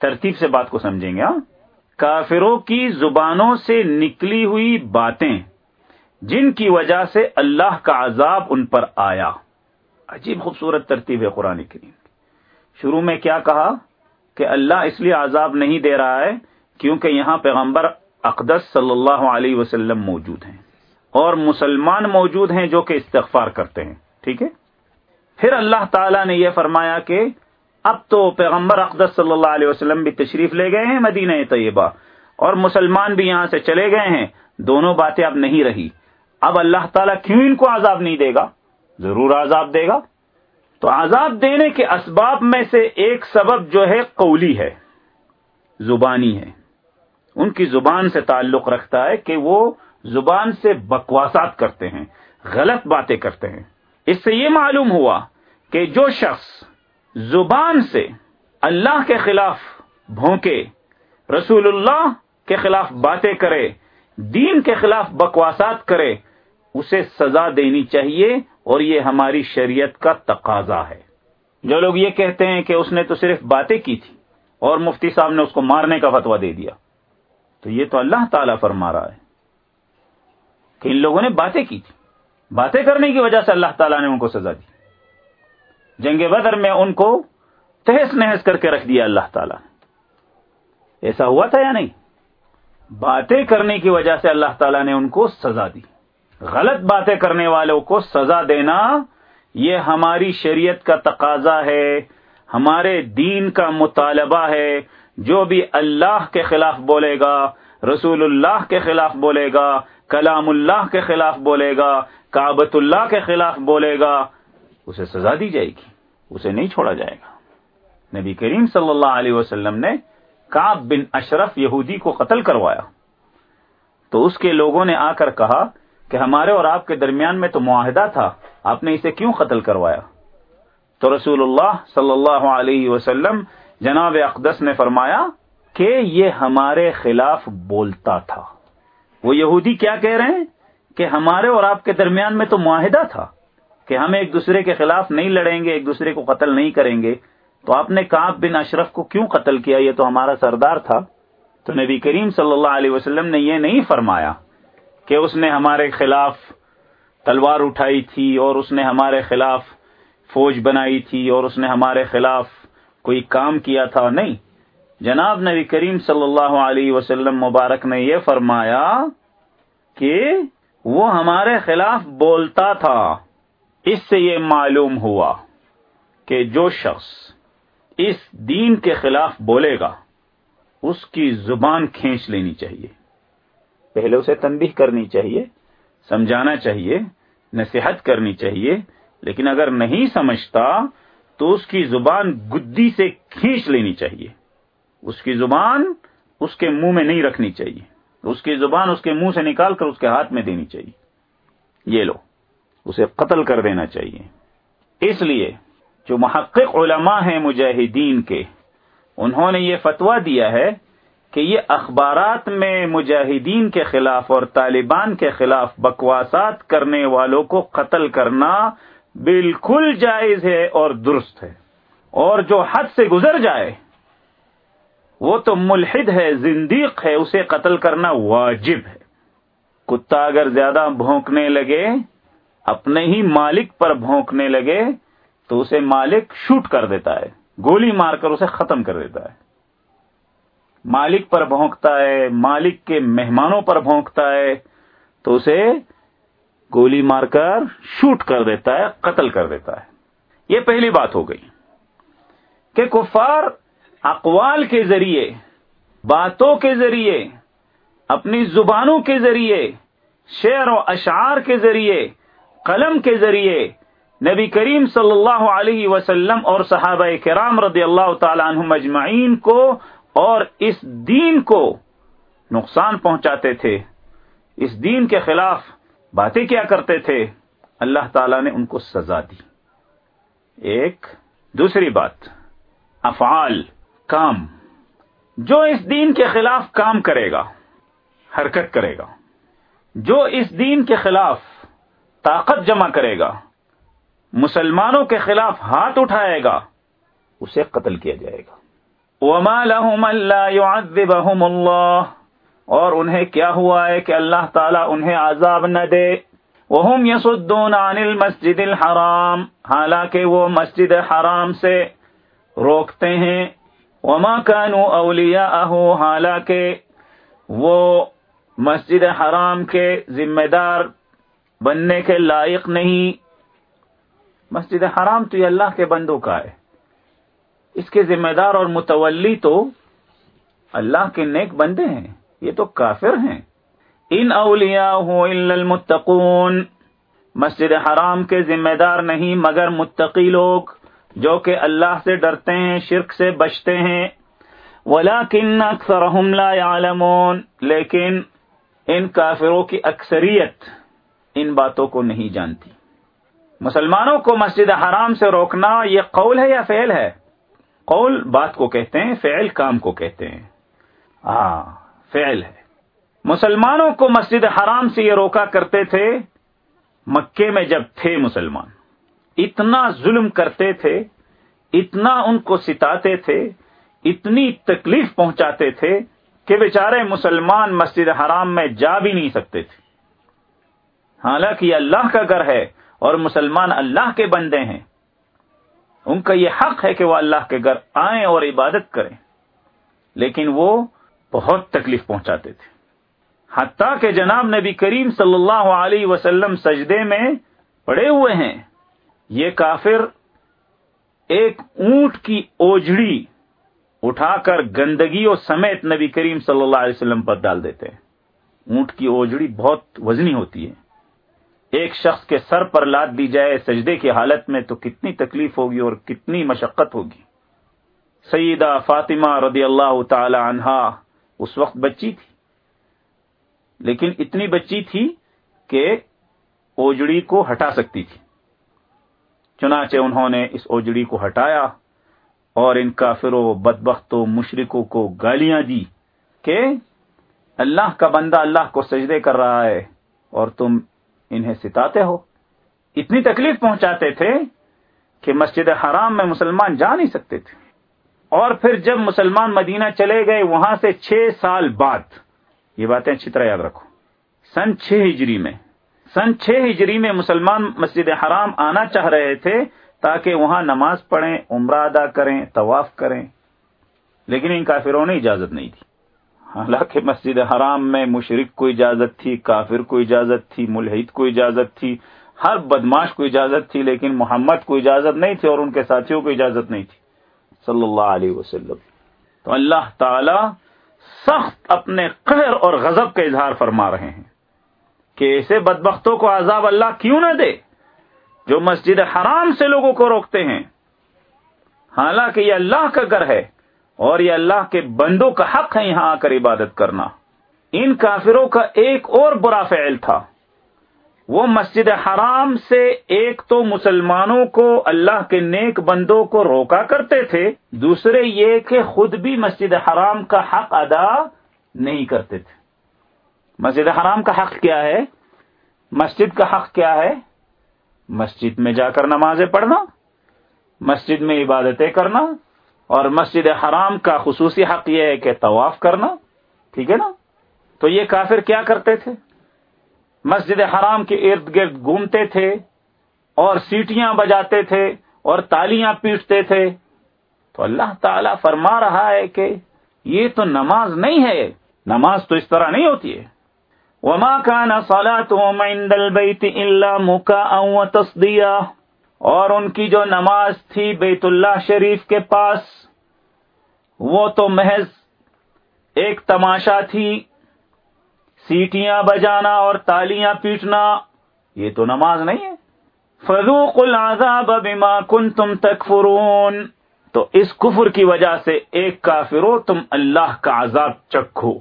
ترتیب سے بات کو سمجھیں گے ہاں؟ کافروں کی زبانوں سے نکلی ہوئی باتیں، جن کی وجہ سے اللہ کا عذاب ان پر آیا۔ عجیب خوبصورت ترتیب ہے قرآن کریم شروع میں کیا کہا؟ کہ اللہ اس لیے عذاب نہیں دے رہا ہے کیونکہ یہاں پیغمبر اقدس صلی اللہ علیہ وسلم موجود ہیں۔ اور مسلمان موجود ہیں جو کہ استغفار کرتے ہیں، ٹھیک ہے؟ پھر اللہ تعالی نے یہ فرمایا کہ اب تو پیغمبر اقدس صلی اللہ علیہ وسلم بھی تشریف لے گئے ہیں مدینہ طیبہ، اور مسلمان بھی یہاں سے چلے گئے ہیں۔ دونوں باتیں اب نہیں رہی۔ اب اللہ تعالیٰ کیوں ان کو عذاب نہیں دے گا؟ ضرور عذاب دے گا۔ تو عذاب دینے کے اسباب میں سے ایک سبب جو ہے قولی ہے، زبانی ہے۔ ان کی زبان سے تعلق رکھتا ہے کہ وہ زبان سے بکواسات کرتے ہیں، غلط باتیں کرتے ہیں۔ اس سے یہ معلوم ہوا کہ جو شخص زبان سے اللہ کے خلاف بھونکے، رسول اللہ کے خلاف باتیں کرے، دین کے خلاف بکواسات کرے، اسے سزا دینی چاہیے اور یہ ہماری شریعت کا تقاضا ہے۔ جو لوگ یہ کہتے ہیں کہ اس نے تو صرف باتیں کی تھی اور مفتی صاحب نے اس کو مارنے کا فتوا دے دیا، تو یہ تو اللہ تعالی فرما رہا ہے کہ ان لوگوں نے باتیں کی تھی باتیں کرنے کی وجہ سے اللہ تعالیٰ نے ان کو سزا دی۔ جنگ بدر میں ان کو تہس نہس کر کے رکھ دیا اللہ تعالیٰ۔ نے ایسا ہوا تھا یا نہیں؟ باتیں کرنے کی وجہ سے اللہ تعالیٰ نے ان کو سزا دی۔ غلط باتیں کرنے والوں کو سزا دینا یہ ہماری شریعت کا تقاضا ہے، ہمارے دین کا مطالبہ ہے۔ جو بھی اللہ کے خلاف بولے گا، رسول اللہ کے خلاف بولے گا، کلام اللہ کے خلاف بولے گا کابت اللہ کے خلاف بولے گا اسے سزا دی جائے گی، اسے نہیں چھوڑا جائے گا۔ نبی کریم صلی اللہ علیہ وسلم نے کاب بن اشرف یہودی کو قتل کروایا۔ تو اس کے لوگوں نے آ کر کہا کہ ہمارے اور آپ کے درمیان میں تو معاہدہ تھا، آپ نے اسے کیوں قتل کروایا؟ تو رسول اللہ صلی اللہ علیہ وسلم جناب اقدس نے فرمایا کہ یہ ہمارے خلاف بولتا تھا۔ وہ یہودی کیا کہہ رہے ہیں؟ کہ ہمارے اور آپ کے درمیان میں تو معاہدہ تھا۔ کہ ہم ایک دوسرے کے خلاف نہیں لڑیں گے، ایک دوسرے کو قتل نہیں کریں گے۔ تو آپ نے کاب بن اشرف کو کیوں قتل کیا؟ یہ تو ہمارا سردار تھا۔ تو نبی کریم صلی اللہ علیہ وسلم نے یہ نہیں فرمایا کہ اس نے ہمارے خلاف تلوار اٹھائی تھی اور اس نے ہمارے خلاف فوج بنائی تھی اور اس نے ہمارے خلاف کوئی کام کیا تھا۔ نہیں۔ جناب نبی کریم صلی اللہ علیہ وسلم مبارک نے یہ فرمایا کہ وہ ہمارے خلاف بولتا تھا۔ اس سے یہ معلوم ہوا کہ جو شخص اس دین کے خلاف بولے گا، اس کی زبان کھینچ لینی چاہیے۔ پہلے اسے تنبیہ کرنی چاہیے، سمجھانا چاہیے، نصیحت کرنی چاہیے، لیکن اگر نہیں سمجھتا تو اس کی زبان گدی سے کھینچ لینی چاہیے۔ اس کی زبان اس کے منہ میں نہیں رکھنی چاہیے۔ اس کی زبان اس کے منہ سے نکال کر اس کے ہاتھ میں دینی چاہیے۔ یہ لو۔ اسے قتل کر دینا چاہیے۔ اس لیے جو محقق علماء ہیں مجاہدین کے، انہوں نے یہ فتویٰ دیا ہے کہ یہ اخبارات میں مجاہدین کے خلاف اور طالبان کے خلاف بکواسات کرنے والوں کو قتل کرنا بالکل جائز ہے اور درست ہے۔ اور جو حد سے گزر جائے، وہ تو ملحد ہے، زندیق ہے، اسے قتل کرنا واجب ہے۔ کتا اگر زیادہ بھونکنے لگے اپنے ہی مالک پر بھونکنے لگے تو اسے مالک شوٹ کر دیتا ہے، گولی مار کر اسے ختم کر دیتا ہے۔ مالک پر بھونکتا ہے، مالک کے مہمانوں پر بھونکتا ہے تو اسے گولی مار کر شوٹ کر دیتا ہے، قتل کر دیتا ہے۔ یہ پہلی بات ہو گئی کہ کفار اقوال کے ذریعے، باتوں کے ذریعے، اپنی زبانوں کے ذریعے، شعر و اشعار کے ذریعے قلم کے ذریعے نبی کریم صلی اللہ علیہ وسلم اور صحابہ کرام رضی اللہ تعالی عنہ مجمعین کو اور اس دین کو نقصان پہنچاتے تھے۔ اس دین کے خلاف باتیں کیا کرتے تھے؟ اللہ تعالی نے ان کو سزا دی۔ ایک، دوسری بات، افعال، کام۔ جو اس دین کے خلاف کام کرے گا، حرکت کرے گا۔ جو اس دین کے خلاف طاقت جمع کرے گا۔ مسلمانوں کے خلاف ہاتھ اٹھائے گا۔ اسے قتل کیا جائے گا۔ وما لهم الا يعذبهم الله۔ اور انہیں کیا ہوا ہے کہ اللہ تعالیٰ انہیں عذاب نہ دے۔ وهم يصدون عن المسجد الحرام۔ حالانکہ وہ مسجد حرام سے روکتے ہیں۔ وما كانوا اولیاءه حالانکہ وہ مسجد حرام کے ذمہ دار بننے کے لائق نہیں۔ مسجد حرام تو یہ اللہ کے بندوں کا ہے۔ اس کے ذمہ دار اور متولی تو اللہ کے نیک بندے ہیں۔ یہ تو کافر ہیں۔ ان اولیا المتقون۔ مسجد حرام کے ذمہ دار نہیں، مگر متقی لوگ جو کہ اللہ سے ڈرتے ہیں، شرک سے بچتے ہیں۔ ولاکن اکثر لا يعلمون لیکن ان کافروں کی اکثریت ان باتوں کو نہیں جانتی۔ مسلمانوں کو مسجد حرام سے روکنا یہ قول ہے یا فعل ہے؟ قول بات کو کہتے ہیں، فعل کام کو کہتے ہیں۔ ہاں فعل ہے۔ مسلمانوں کو مسجد حرام سے یہ روکا کرتے تھے مکے میں جب تھے مسلمان۔ اتنا ظلم کرتے تھے، اتنا ان کو ستاتے تھے، اتنی تکلیف پہنچاتے تھے کہ بیچارے مسلمان مسجد حرام میں جا بھی نہیں سکتے تھے۔ حالانکہ یہ اللہ کا گھر ہے اور مسلمان اللہ کے بندے ہیں۔ ان کا یہ حق ہے کہ وہ اللہ کے گھر آئیں اور عبادت کریں۔ لیکن وہ بہت تکلیف پہنچاتے تھے۔ حتیٰ کہ جناب نبی کریم صلی اللہ علیہ وسلم سجدے میں پڑے ہوئے ہیں۔ یہ کافر ایک اونٹ کی اوجڑی اٹھا کر گندگیوں سمیت نبی کریم صلی اللہ علیہ وسلم پر ڈال دیتے ہیں۔ اونٹ کی اوجڑی بہت وزنی ہوتی ہے۔ ایک شخص کے سر پر لاد دی جائے سجدے کی حالت میں تو کتنی تکلیف ہوگی اور کتنی مشقت ہوگی۔ سیدہ فاطمہ رضی اللہ تعالی عنہا اس وقت بچی تھی۔ لیکن اتنی بچی تھی کہ اوجڑی کو ہٹا سکتی تھی۔ چنانچہ انہوں نے اس اوجڑی کو ہٹایا اور ان کافروں، بدبختوں، مشرکوں کو گالیاں دی کہ اللہ کا بندہ اللہ کو سجدے کر رہا ہے اور تم انہیں ستاتے ہو۔ اتنی تکلیف پہنچاتے تھے کہ مسجد حرام میں مسلمان جا نہیں سکتے تھے۔ اور پھر جب مسلمان مدینہ چلے گئے، وہاں سے چھ سال بعد، یہ باتیں اچھی طرح یاد رکھو، سن چھ ہجری میں، سن چھ ہجری میں مسلمان مسجد حرام آنا چاہ رہے تھے تاکہ وہاں نماز پڑھیں، عمرہ ادا کریں، طواف کریں، لیکن ان کافروں نے اجازت نہیں تھی ہاں۔ حالانکہ مسجد حرام میں مشرق کو اجازت تھی، کافر کو اجازت تھی، ملحد کو اجازت تھی، ہر بدماش کو اجازت تھی، لیکن محمد کو اجازت نہیں تھی اور ان کے ساتھیوں کو اجازت نہیں تھی۔ صلی اللہ علیہ وسلم۔ تو اللہ تعالی سخت اپنے قہر اور غضب کا اظہار فرما رہے ہیں کہ ایسے بدبختوں کو عذاب اللہ کیوں نہ دے جو مسجد حرام سے لوگوں کو روکتے ہیں۔ حالانکہ یہ اللہ کا گھر ہے۔ اور یہ اللہ کے بندوں کا حق ہے یہاں آ کر عبادت کرنا۔ ان کافروں کا ایک اور برا فعل تھا۔ وہ مسجد حرام سے ایک تو مسلمانوں کو اللہ کے نیک بندوں کو روکا کرتے تھے، دوسرے یہ کہ خود بھی مسجد حرام کا حق ادا نہیں کرتے تھے۔ مسجد حرام کا حق کیا ہے؟ مسجد کا حق کیا ہے؟ مسجد میں جا کر نمازیں پڑھنا، مسجد میں عبادتیں کرنا اور مسجد حرام کا خصوصی حق یہ ہے کہ طواف کرنا، ٹھیک ہے نا؟ تو یہ کافر کیا کرتے تھے؟ مسجد حرام کے ارد گرد گھومتے تھے اور سیٹیاں بجاتے تھے اور تالیاں پیٹتے تھے۔ تو اللہ تعالی فرما رہا ہے کہ یہ تو نماز نہیں ہے، نماز تو اس طرح نہیں ہوتی ہے۔ وما كان صلاتهم عند البيت الا مكاء وتصديا اور ان کی جو نماز تھی بیت اللہ شریف کے پاس، وہ تو محض ایک تماشا تھی، سیٹیاں بجانا اور تالیاں پیٹنا، یہ تو نماز نہیں ہے۔ فروق العذاب بما کنتم تکفرون، تو اس کفر کی وجہ سے ایک کافرو تم اللہ کا عذاب چکھو۔